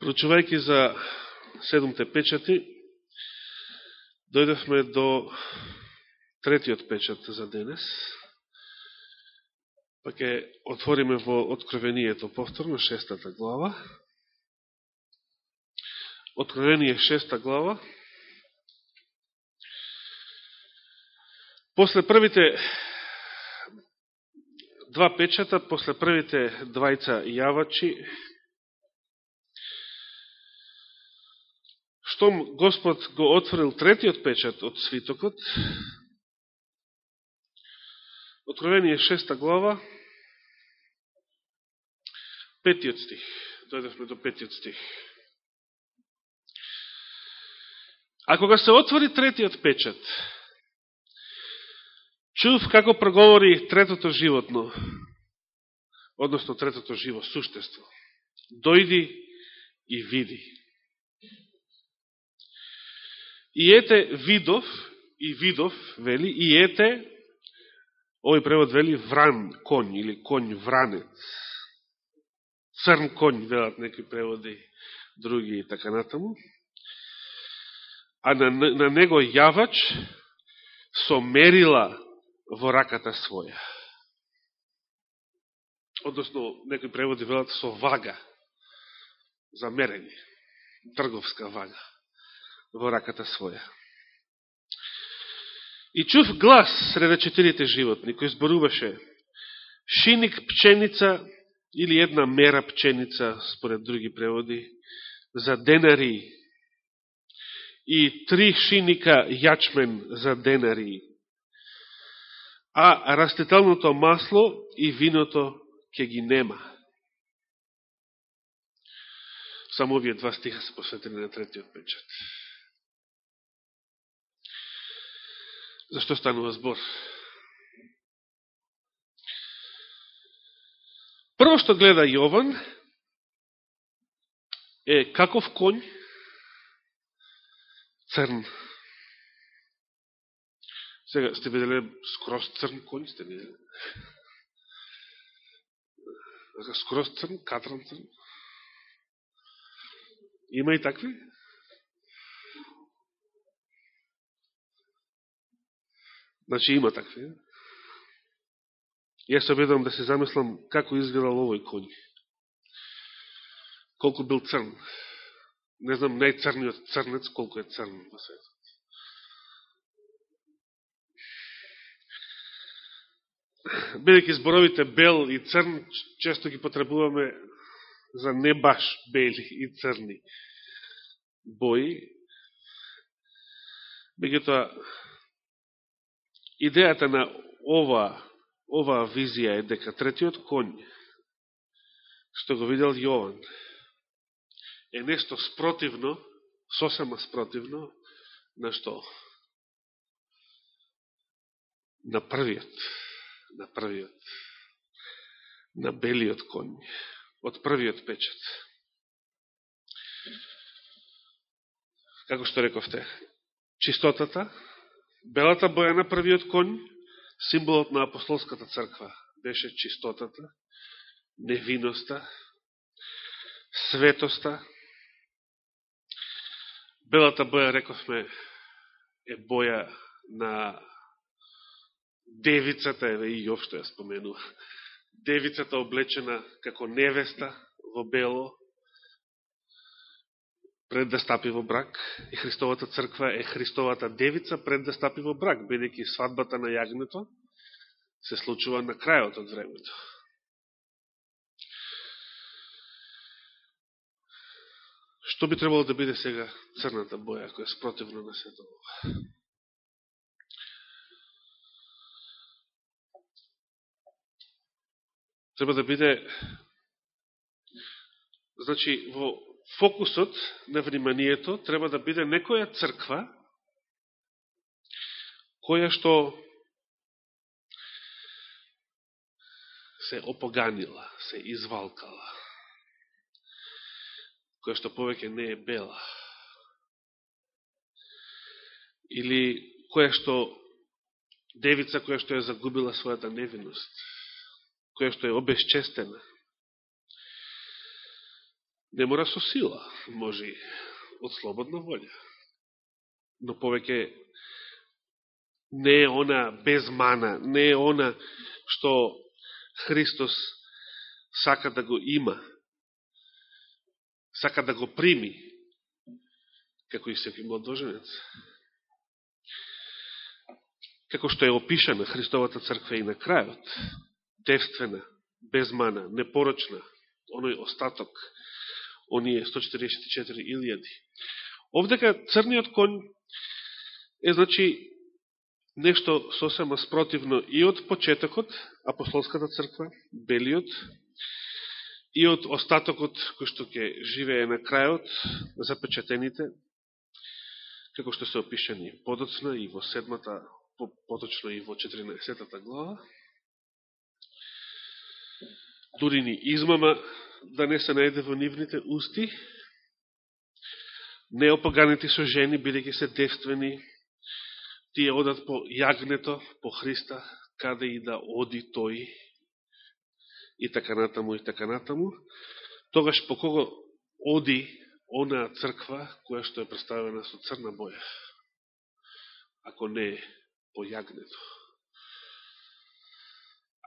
Прочувајќи за седумте печати, дојдовме до третиот печат за денес. Па ќе отвориме во Откровението повторно, шестата глава. Откровение шеста глава. После првите два печата, после првите двајца јавачи, штом Господ го отворил третиот печат од свитокот, Откровение 6 глава, петиот стих. Дојдевме до петиот стих. А кога се отвори третиот печат, чув како проговори третото животно, односно третото живо суштество. Дојди и види. И ете видов, и видов, вели, и ете, овој превод вели вран, конј, или конј вранец. Црн конј, велат некои преводи, други и така натаму. А на, на него јавач со мерила во раката своја. Односно, некои преводи велат со вага за мерење, трговска вага во раката своја. И чув глас среда четирите животни, кој зборуваше шиник пченица или една мера пченица, според други преводи, за денари и три шиника јачмен за денари, а растителното масло и виното ќе ги нема. Само овие два стиха се посветени на третиот печат. Зашто станува збор? Прво што гледа Јован е каков конј? Црн. Сега, сте видели скроз црн конј? Сте видели? Скроз црн, катран црн? Има и такви? Значи има такви. Јас се обедам да се замислам како изгледал овој конј. Колку бил црн. Не знам најцрниот црнец колку е црн во светот. Бидеќи зборовите бел и црн, често ги потребуваме за не баш бели и црни бои. Меѓутоа, Идејата на ова, ова визија е дека третиот конј, што го видел Јован, е нешто спротивно, сосема спротивно, на што? На првиот, на првиот, на белиот конј, од првиот печат. Како што рековте, чистотата, Белата боја на првиот конј, символот на апостолската црква, беше чистотата, невиноста, светоста. Белата боја, рековме, е боја на девицата, еве и Јов што ја споменува. Девицата облечена како невеста во бело, пред да стапи во брак, и Христовата црква е Христовата девица пред да стапи во брак, бидејќи свадбата на јагнето се случува на крајот од времето. Што би требало да биде сега црната боја, која е спротивна на сето ова? Треба да биде значи во фокусот на вниманието треба да биде некоја црква која што се опоганила, се извалкала, која што повеќе не е бела, или која што девица која што е загубила својата невиност, која што е обесчестена, Не мора со сила, може од слободна волја. Но повеќе не е она без мана, не е она што Христос сака да го има, сака да го прими, како и секој младоженец. Како што е опишана Христовата црква и на крајот, девствена, без мана, непорочна, оној остаток, оние 144 илјади. Овдека црниот конј е, значи, нешто сосема спротивно и од почетокот, апостолската црква, белиот, и од остатокот кој што ќе живее на крајот, запечатените, како што се опишени подоцна и во седмата, поточно и во 14 глава. Дури ни измама да не се најде во нивните усти, неопаганите со жени, бидеќи се девствени, тие одат по јагнето, по Христа, каде и да оди тој, и така натаму, и така натаму, тогаш по кого оди онаа црква, која што е представена со црна боја, ако не по јагнето.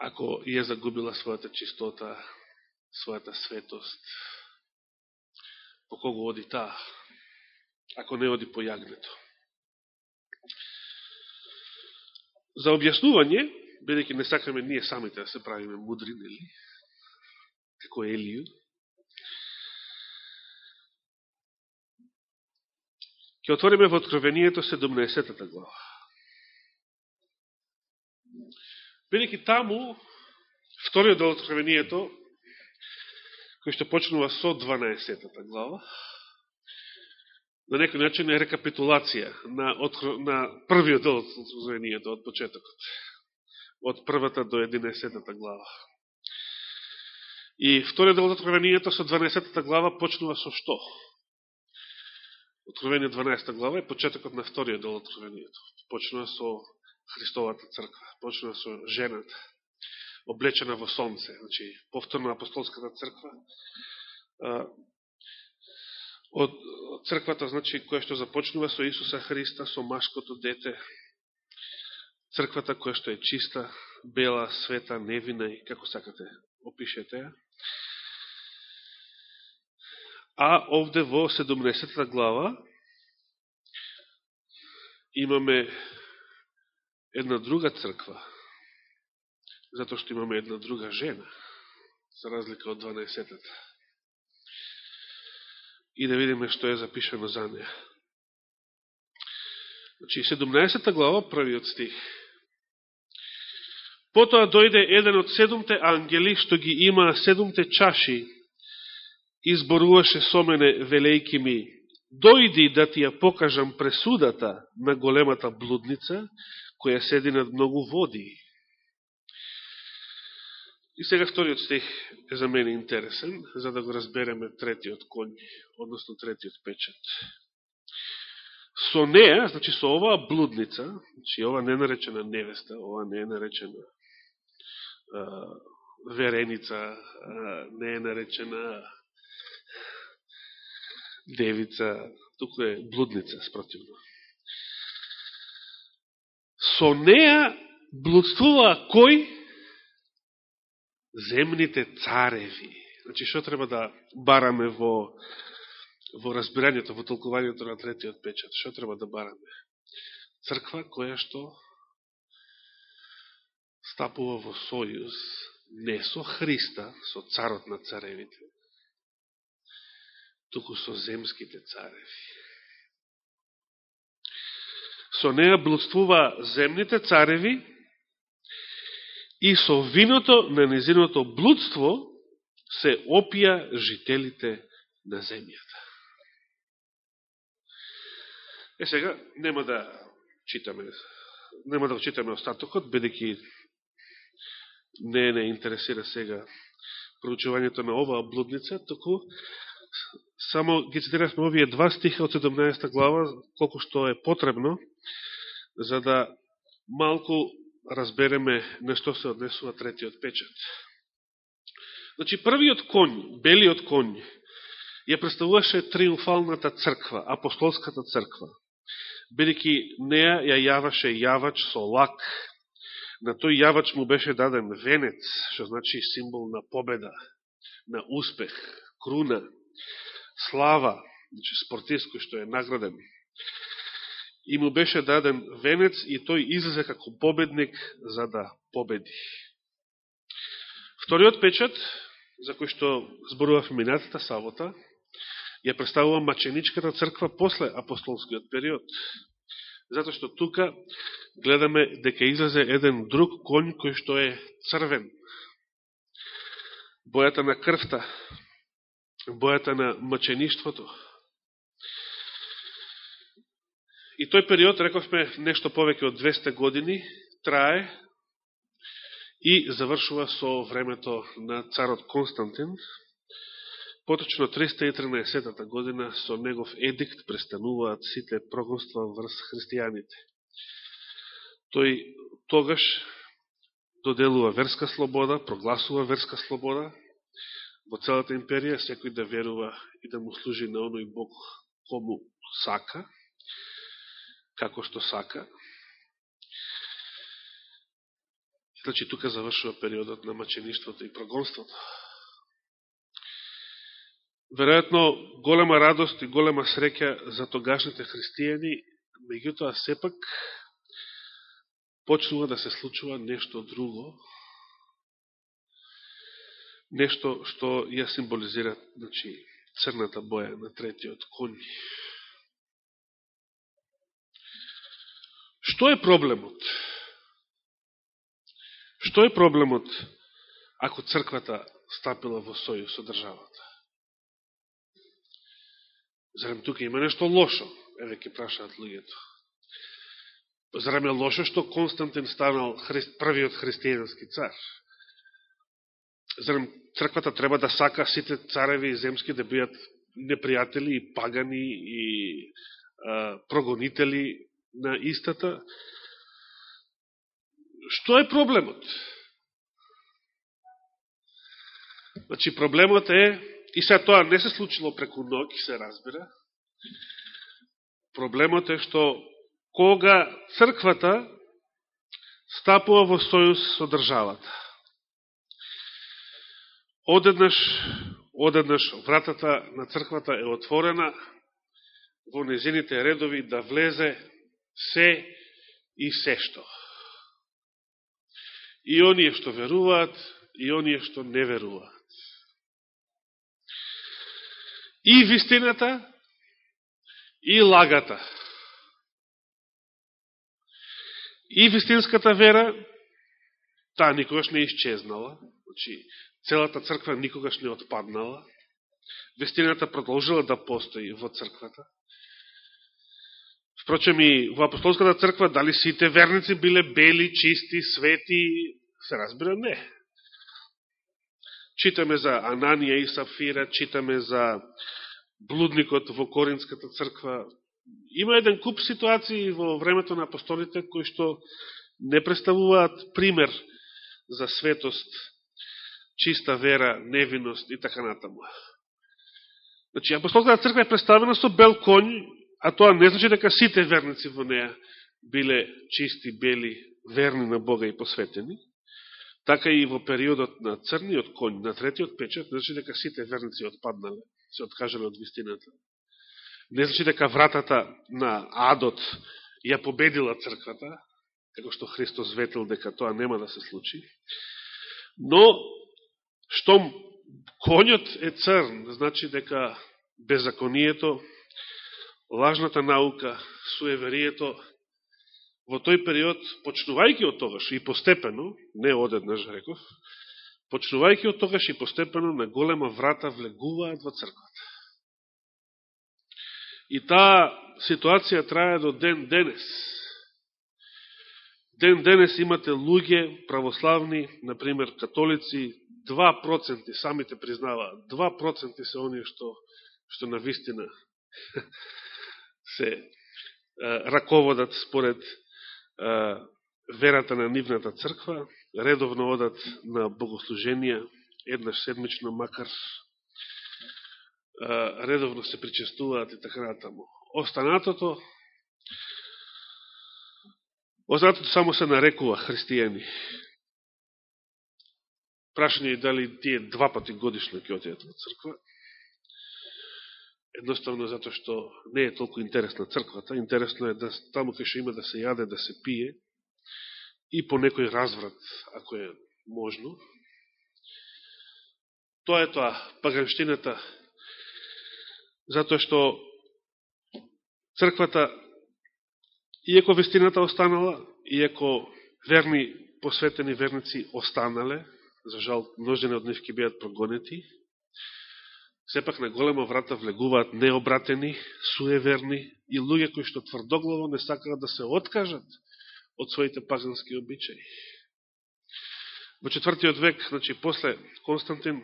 Ако ја загубила својата чистота, својата светост, по кого оди таа, ако не оди по јагнето. За објаснување, бидеќи не сакаме ние самите да се правиме мудри, нели? Како Елију. Ке отвориме во Откровението 17 глава. Бидеќи таму, вториот дел Откровението, кој што почнува со 12 глава, на некој начин е рекапитулација на, откро... на првиот дел од Откровението, од почетокот, од првата до 11 глава. И вториот дел од Откровението со 12 глава почнува со што? Откровение 12 глава е почетокот на вториот дел од Откровението. Почнува со Христовата црква, почнува со жената, облечена во сонце, значи повторно апостолската црква, од црквата, значи, која што започнува со Исуса Христа, со машкото дете, црквата која што е чиста, бела, света, невина и како сакате опишете ја. А овде во 17 глава имаме една друга црква, затоа што имаме една друга жена, за разлика од 12-тата. И да видиме што е запишено за неја. Значи, 17 глава, првиот стих. Потоа дојде еден од седумте ангели, што ги има седумте чаши, изборуваше со мене, велејки ми, дојди да ти ја покажам пресудата на големата блудница, која седи над многу води. И сега вториот стих е за мене интересен, за да го разбереме третиот конј, односно третиот печат. Со неа, значи со оваа блудница, значи ова не е наречена невеста, ова не е наречена а, вереница, а, не е наречена девица, туку е блудница, спротивно со неа блудствува кој? Земните цареви. Значи, што треба да бараме во, во разбирањето, во толкувањето на третиот печат? Што треба да бараме? Црква која што стапува во сојуз не со Христа, со царот на царевите, туку со земските цареви со неја блудствува земните цареви и со виното на незиното блудство се опија жителите на земјата. Е сега, нема да читаме, нема да читаме остатокот, бидеќи не не интересира сега проучувањето на оваа блудница, току само ги цитиравме овие два стиха од 17 глава, колко што е потребно, за да малку разбереме на што се однесува третиот печат. Значи, првиот конј, белиот конј, ја представуваше триумфалната црква, апостолската црква, бидеќи неа ја јаваше јавач со лак, на тој јавач му беше даден венец, што значи символ на победа, на успех, круна, слава, значи спортист кој што е награден. И му беше даден венец и тој излезе како победник за да победи. Вториот печат, за кој што зборував минатата сабота, ја представува маченичката црква после апостолскиот период. Зато што тука гледаме дека излезе еден друг конј кој што е црвен. Бојата на крвта, бојата на мачеништвото. И тој период, рековме, нешто повеќе од 200 години, трае и завршува со времето на царот Константин. Поточно 313 година со негов едикт престануваат сите прогонства врз христијаните. Тој тогаш доделува верска слобода, прогласува верска слобода во целата империја, секој да верува и да му служи на оној Бог кому сака, како што сака. Значи, тука завршува периодот на мачеништвото и прогонството. Веројатно, голема радост и голема среќа за тогашните христијани, меѓутоа сепак почнува да се случува нешто друго, нешто што ја символизира значи, црната боја на третиот конј. Што е проблемот? Што е проблемот ако црквата стапила во сојуз со државата? Зарем тука има нешто лошо? Еве ке прашаат луѓето. Зарем е лошо што Константин станал хри... првиот христијански цар? Зарем црквата треба да сака сите цареви и земски да бидат непријатели и пагани и а, прогонители на истата? Што е проблемот? Значи, проблемот е, и сега тоа не се случило преку ног, се разбира, проблемот е што кога црквата стапува во сојуз со државата, одеднаш, одеднаш вратата на црквата е отворена во незините редови да влезе се и се што и оние што веруваат, и оние што не веруваат. И вистината, и лагата. И вистинската вера, таа никогаш не исчезнала, значи целата црква никогаш не отпаднала, вистината продолжила да постои во црквата, Впрочем и во апостолската црква дали сите верници биле бели, чисти, свети, се разбира не. Читаме за Ананија и Сафира, читаме за блудникот во Коринската црква. Има еден куп ситуации во времето на апостолите кои што не представуваат пример за светост, чиста вера, невиност и така натаму. Значи, апостолската црква е представена со бел конј А тоа не значи дека сите верници во неа биле чисти, бели, верни на Бога и посветени. Така и во периодот на црниот конј, на третиот печат, не значи дека сите верници отпаднале, се откажале од вистината. Не значи дека вратата на адот ја победила црквата, како што Христос ветил дека тоа нема да се случи. Но, штом конјот е црн, значи дека беззаконието лажната наука, суеверието, во тој период, почнувајќи од тогаш и постепено, не одеднаш реков, почнувајќи од тогаш и постепено на голема врата влегуваат во црквата. И таа ситуација трае до ден денес. Ден денес имате луѓе православни, например католици, 2% самите признаваат, 2% се оние што, што на вистина се раководат според верата на нивната црква, редовно одат на богослуженија, еднаш седмично, макар редовно се причестуваат и така натаму. Останатото, останатото само се нарекува христијани. Прашање е дали тие два пати годишно ќе отидат во црква. Едноставно затоа што не е толку интересна црквата. Интересно е да таму кај што има да се јаде, да се пие и по некој разврат, ако е можно. Тоа е тоа, паганштината, затоа што црквата, иеко вестината останала, иеко верни посветени верници останале, за жал, множени од нив ќе бидат прогонети. Сепак на голема врата влегуваат необратени, суеверни и луѓе кои што тврдоглаво не сакаат да се откажат од своите пагански обичаи. Во четвртиот век, значи после Константин,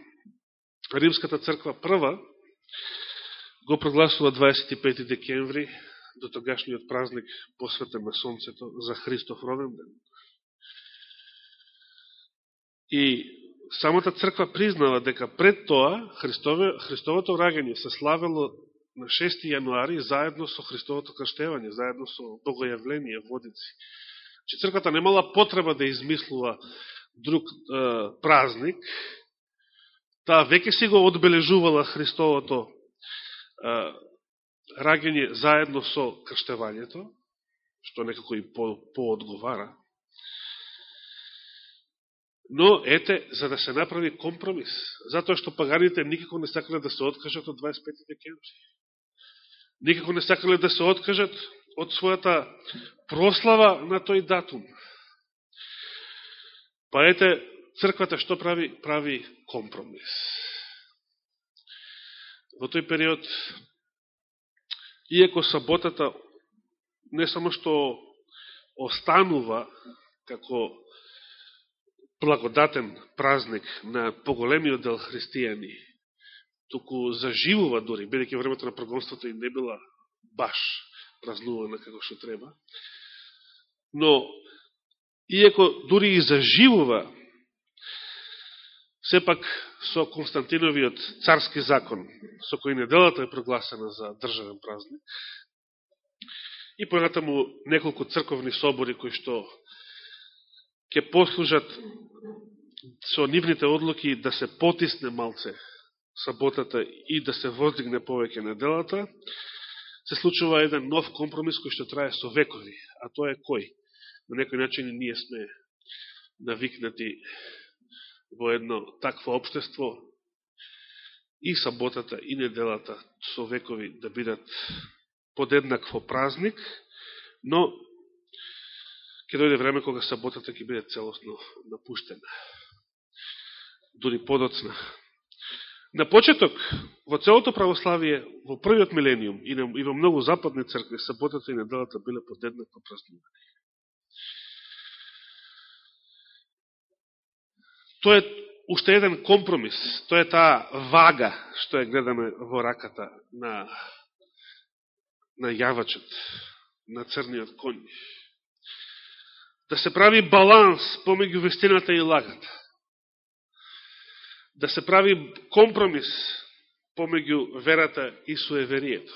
Римската црква прва го прогласува 25 декември до тогашниот празник посветен на Сонцето за Христов роден ден. И самата црква признава дека пред тоа Христове, Христовото раѓање се славело на 6 јануари заедно со Христовото крштевање, заедно со Богојавление водици. Че црквата немала потреба да измислува друг е, празник, таа веќе си го одбележувала Христовото е, раѓање заедно со крштевањето, што некако и по, поодговара. Но, ете, за да се направи компромис, затоа што паганите никако не сакале да се откажат од 25 декември. Никако не сакале да се откажат од својата прослава на тој датум. Па ете, црквата што прави? Прави компромис. Во тој период, иеко саботата не само што останува како благодатен празник на поголемиот дел христијани, туку заживува дори, бидеќи времето на прогонството и не била баш празнувана како што треба. Но, иеко дури и заживува, сепак со Константиновиот царски закон, со кој неделата е прогласена за државен празник, и понатаму неколку црковни собори кои што ќе послужат со нивните одлуки да се потисне малце саботата и да се воздигне повеќе неделата, се случува еден нов компромис кој што трае со векови. А тоа е кој? На некој начин ние сме навикнати во едно такво обштество и саботата и неделата со векови да бидат подеднакво празник, но ќе дојде време кога саботата ќе биде целосно напуштена. Дури подоцна. На почеток, во целото православие, во првиот милениум и, и во многу западни цркви, саботата и неделата биле подеднакво празнувани. Тоа е уште еден компромис, тоа е таа вага што е гледаме во раката на, на јавачот, на црниот конј да се прави баланс помеѓу вестината и лагата. Да се прави компромис помеѓу верата и суеверието.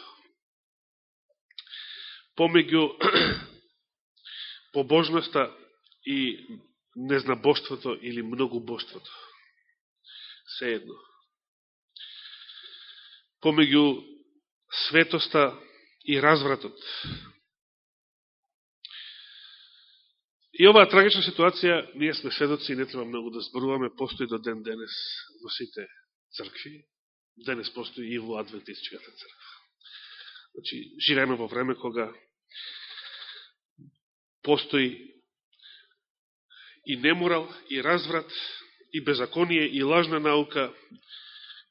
Помеѓу побожноста и незнабоштвото или многобоштвото. Се едно. Помеѓу светоста и развратот И оваа трагична ситуација, ние сме сведоци и не треба многу да зборуваме, постои до ден денес во сите цркви, денес постои и во адвентистичката црква. Значи, живееме во време кога постои и неморал, и разврат, и беззаконие, и лажна наука,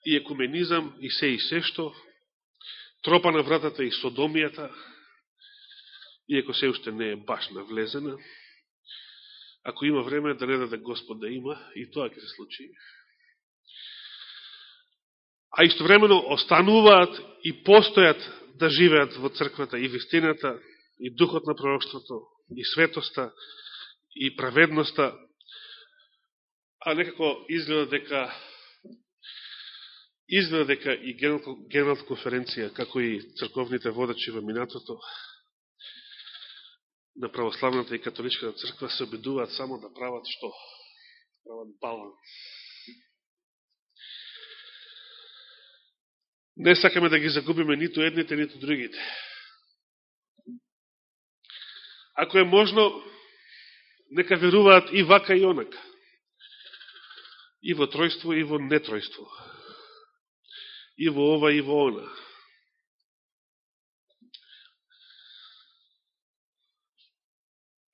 и екуменизам, и се и се што, тропа на вратата и содомијата, иако се уште не е баш навлезена, ако има време, да не даде Господ да има, и тоа ќе се случи. А истовремено остануваат и постојат да живеат во црквата и вистината, и духот на пророкството, и светоста, и праведноста, а некако изгледа дека Изгледа дека и Генералната конференција, како и црковните водачи во минатото, на православната и католичката црква се обидуваат само да прават што? Да прават баланс. Не сакаме да ги загубиме ниту едните, ниту другите. Ако е можно, нека веруваат и вака и онака. И во тројство, и во нетројство. И во ова, и во она.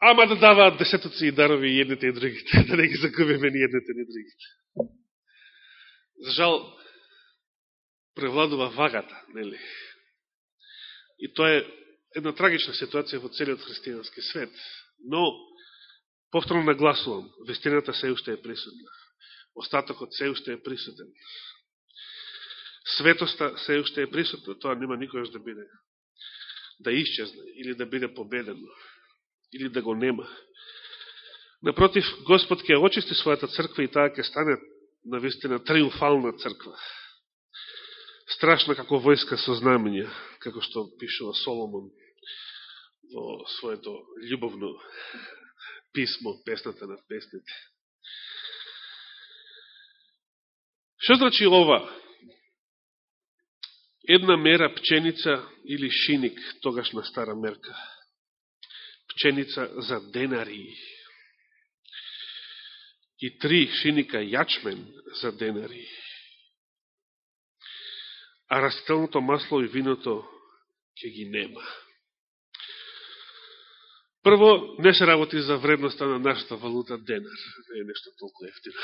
Ама да даваат десетоци и дарови и едните и другите, да не ги загубиме ни едните ни другите. За жал, превладува вагата, нели? И тоа е една трагична ситуација во целиот христијански свет. Но, повторно нагласувам, вестината се уште е присутна. Остатокот се уште е присутен. Светоста се уште е присутна. Тоа нема никојаш да биде да исчезне или да биде победено или да го нема. Напротив, Господ ќе очисти својата црква и таа ќе стане на вистина триумфална црква. Страшна како војска со знамења, како што пишува Соломон во своето љубовно писмо, песната на песните. Што значи ова? Една мера пченица или шиник, тогаш на стара мерка пченица за денари и три шиника јачмен за денари. А растителното масло и виното ќе ги нема. Прво, не се работи за вредноста на нашата валута денар. Не е нешто толку ефтино.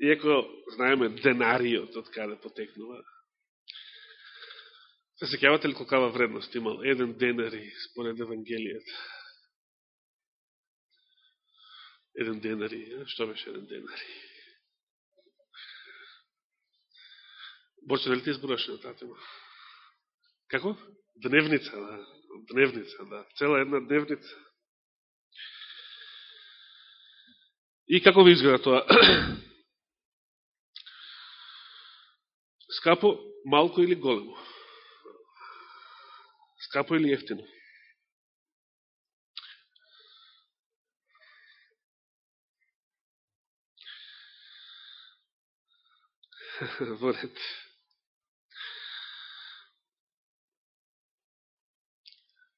Иако знаеме денариот од каде потекнува, Се секјавате ли колкава вредност имал еден денари според Евангелијата? Еден денари, што беше еден денари? Боче, дали ти избораш на таа тема? Како? Дневница, да. Дневница, да. Цела една дневница. И како ви изгледа тоа? Скапо, малко или големо? Скапо или ефтино? Во ред.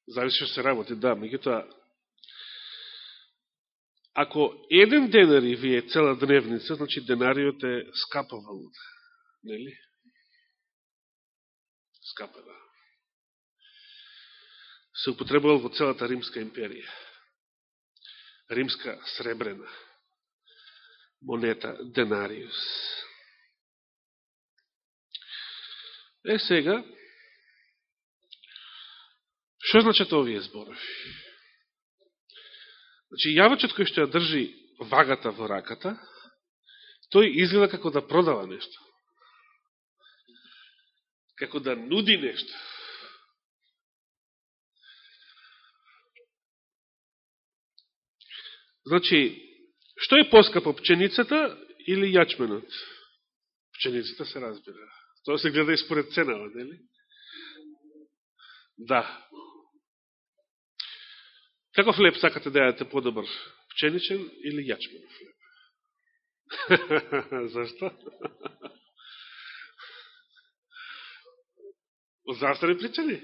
Зависи што се работи, да, меѓутоа, ако еден денари ви е цела дневница, значи денариот е скапа валута, нели? Скапа, да се употребувал во целата Римска империја. Римска сребрена монета денариус. Е, сега, што значат овие зборови? Значи, јавачот кој што ја држи вагата во раката, тој изгледа како да продава нешто. Како да нуди нешто. Значи, што е поскапо, пченицата или јачменот? Пченицата се разбира. Тоа се гледа и според ценава, нели? Да. Каков леп сакате да јадете подобар? Пченичен или јачменов леп? Зашто? Зашто не причани?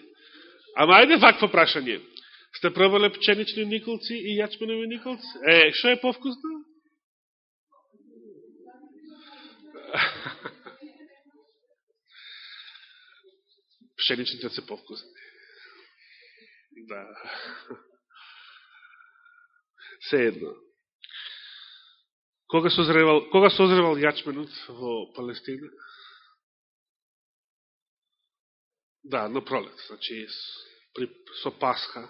Ама ајде вакво прашање. Сте пробале пченични николци и јачменови николци? Е, што е повкусно? Пшеничните се повкусни. Да. Се едно. Кога созревал, кога созревал јачменот во Палестина? Да, на пролет, значи со Пасха,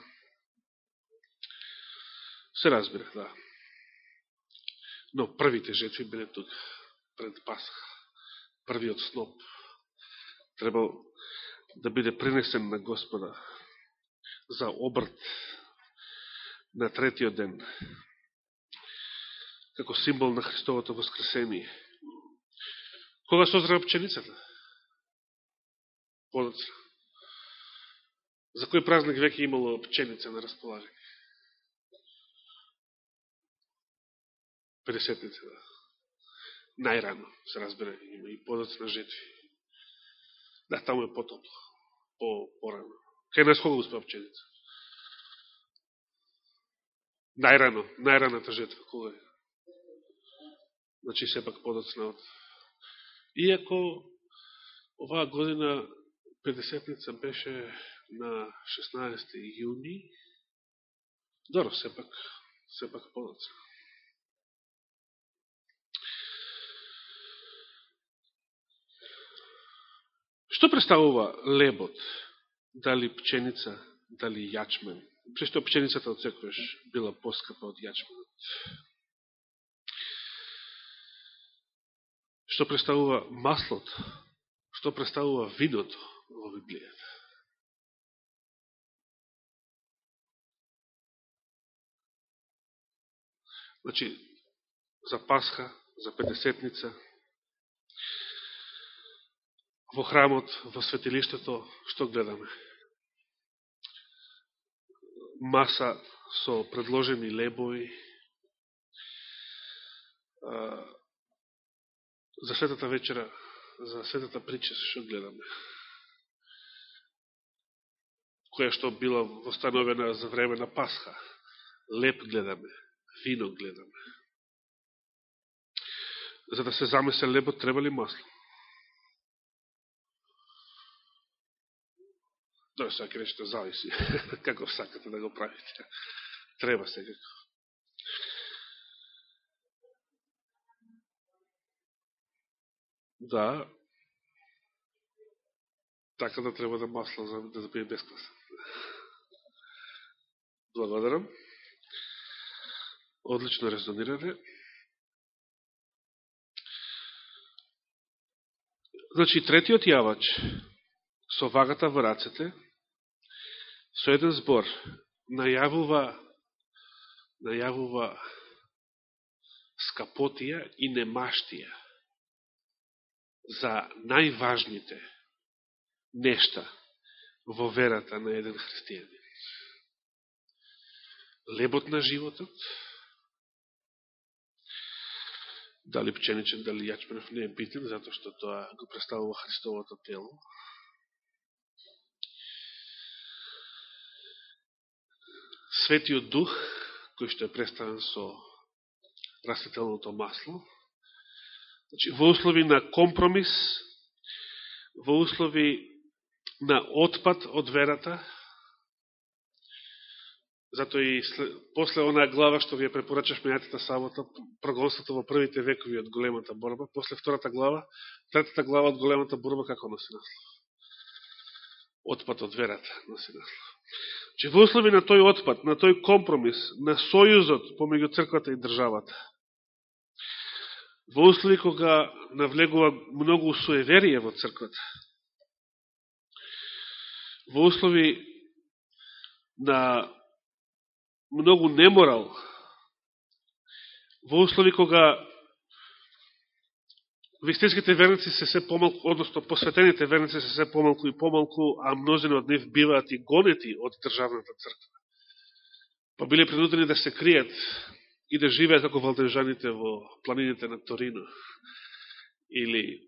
Се разбира, да. Но првите жетви биле тук, пред Пасха. Првиот сноп требал да биде принесен на Господа за обрт на третиот ден, како символ на Христовото воскресение. Кога созрева пченицата? Подоцна. За кој празник веќе имало пченица на располагање? Педесетница. Најрано, се разбира, има и подоцна жетви. Да, таму е потопло, по, порано. Кај нас кога успеа пченица? Најрано, најраната жетва, кога е? Значи, сепак подоцна од... Иако, оваа година, 50-ница беше на 16 јуни, Доро, сепак, сепак подоцна. Што представува лебот? Дали пченица, дали јачмен? Прешто пченицата од секојаш била поскапа од јачменот. Што представува маслото? Што представува виното во Библијата? Значи, за Пасха, за Петесетница, во храмот, во светилиштето, што гледаме? Маса со предложени лебови, за светата вечера, за светата прича, што гледаме? Која што била востановена за време на Пасха. Леп гледаме, вино гледаме. За да се замесе лебот, треба ли масло? Тоа сега ќе зависи како сакате да го правите. Треба секако. Да, така да треба да масло за да запие бескласа. Благодарам. Одлично резонирате. Значи, третиот јавач со вагата во рацете со еден збор најавува најавува скапотија и немаштија за најважните нешта во верата на еден христијанин. Лебот на животот, дали пченичен, дали јачмеров не е битен, затоа што тоа го представува Христовото тело, Светиот Дух, кој што е представен со растителното масло, значи, во услови на компромис, во услови на отпад од верата, затоа и после онаа глава што ви ја препорачаш мејатата сабота, прогонството во првите векови од големата борба, после втората глава, третата глава од големата борба, како носи наслов? Отпад од верата носи наслов. Че во услови на тој отпад, на тој компромис, на сојузот помеѓу црквата и државата, во услови кога навлегува многу суеверие во црквата, во услови на многу неморал, во услови кога вистинските верници се се помалку, односно посветените верници се се помалку и помалку, а мнозини од нив биваат и гонети од државната црква. Па биле принудени да се кријат и да живеат како валдежаните во планините на Торино или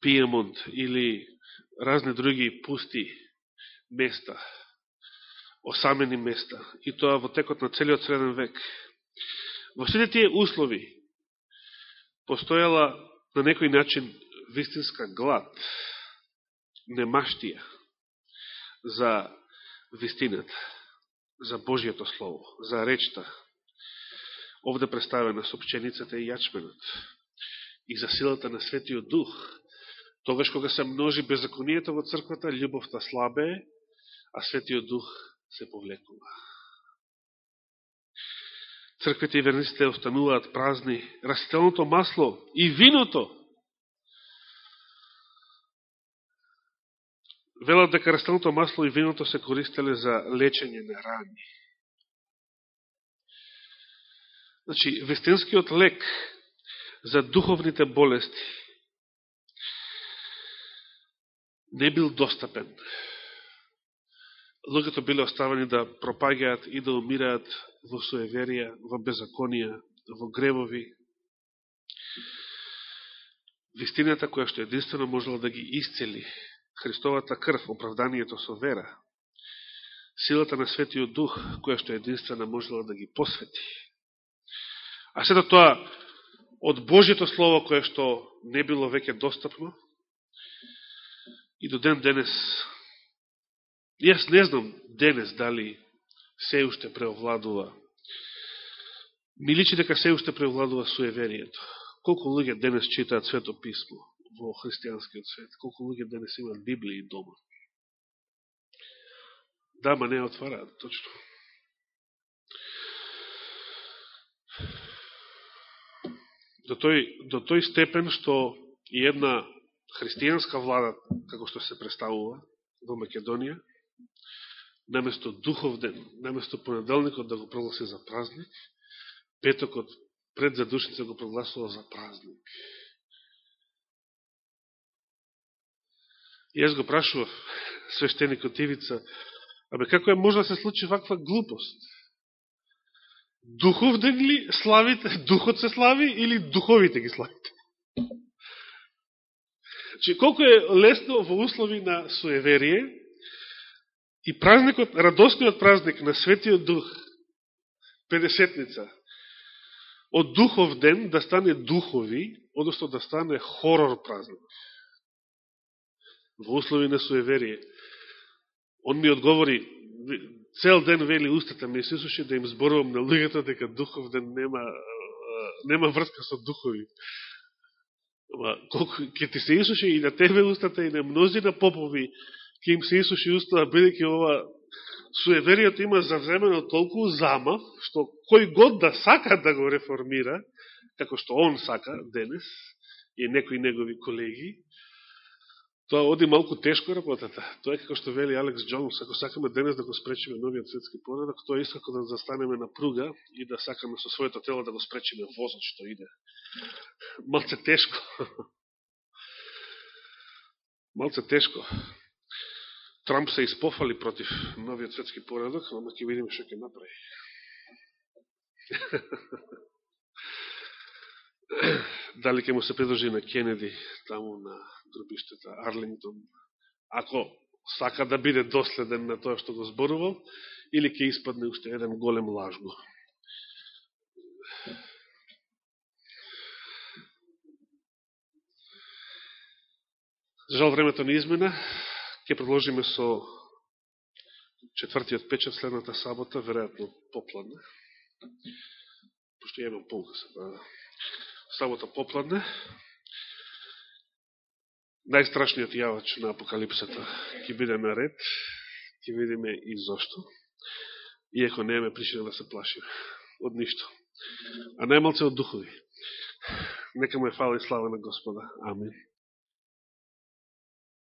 Пиемонт или разни други пусти места, осамени места, и тоа во текот на целиот среден век. Во сите тие услови постојала на некој начин вистинска глад, немаштија за вистината, за Божијето Слово, за речта, овде представена сопченицата и јачменот, и за силата на Светиот Дух, тогаш кога се множи беззаконијето во црквата, љубовта слабе, а Светиот Дух се повлекува. Црквите и верниците остануваат празни. Растителното масло и виното велат дека растителното масло и виното се користеле за лечење на рани. Значи, вестинскиот лек за духовните болести не бил достапен. Луѓето биле оставени да пропагаат и да умираат во суеверија, во беззаконија, во гревови. Вистината која што единствено можела да ги исцели, Христовата крв, оправданието со вера, силата на Светиот Дух, која што единствено можела да ги посвети. А сето тоа од Божието Слово, кое што не било веќе достапно, и до ден денес, јас не знам денес дали се уште преовладува. Ми личи дека се уште преовладува суеверието. Колку луѓе денес читаат свето писмо во христијанскиот свет? Колку луѓе денес имаат Библија дома? Да, ма не отвараат, точно. До тој, до тој степен што и една христијанска влада, како што се представува во Македонија, наместо духов ден, наместо понеделникот да го прогласи за празник, петокот пред задушница го прогласува за празник. И јас го прашував свештеникот Ивица, абе како е може да се случи ваква глупост? Духов ден ли славите, духот се слави или духовите ги славите? Че колко е лесно во услови на суеверие и празникот, радосниот празник на Светиот Дух, Педесетница, од Духов ден да стане духови, одnosno да стане хорор празник. Во услови на суеверие. Он ми одговори, цел ден вели устата ми се да им зборувам на луѓето дека Духов ден нема, нема врска со духови. Ама, колко, ке ти се исуше и на тебе устата и на мнозина попови ќе им се исуши устава, бидеќи ова суеверијето има за времено толку замав, што кој год да сака да го реформира, како што он сака денес, и некои негови колеги, тоа оди малку тешко работата. Тоа е како што вели Алекс Джонс, ако сакаме денес да го спречиме новиот светски поредок, тоа е исто како да застанеме на пруга и да сакаме со своето тело да го спречиме возот што иде. Малце тешко. Малце тешко. Трамп се испофали против новиот светски поредок, ама ќе видиме што ќе направи. Дали ќе му се придружи на Кенеди, таму на гробиштата Арлингтон, ако сака да биде доследен на тоа што го зборувал, или ќе испадне уште еден голем лажго. За жал времето не измена, ќе продолжиме со четвртиот печат следната сабота, веројатно попладне, пошто ја имам полка да сабота попладне, најстрашниот јавач на апокалипсата ќе биде на ред, ќе видиме и зошто, не имаме причина да се плашиме од ништо. А најмалце од духови. Нека му е фала и слава на Господа. Амин.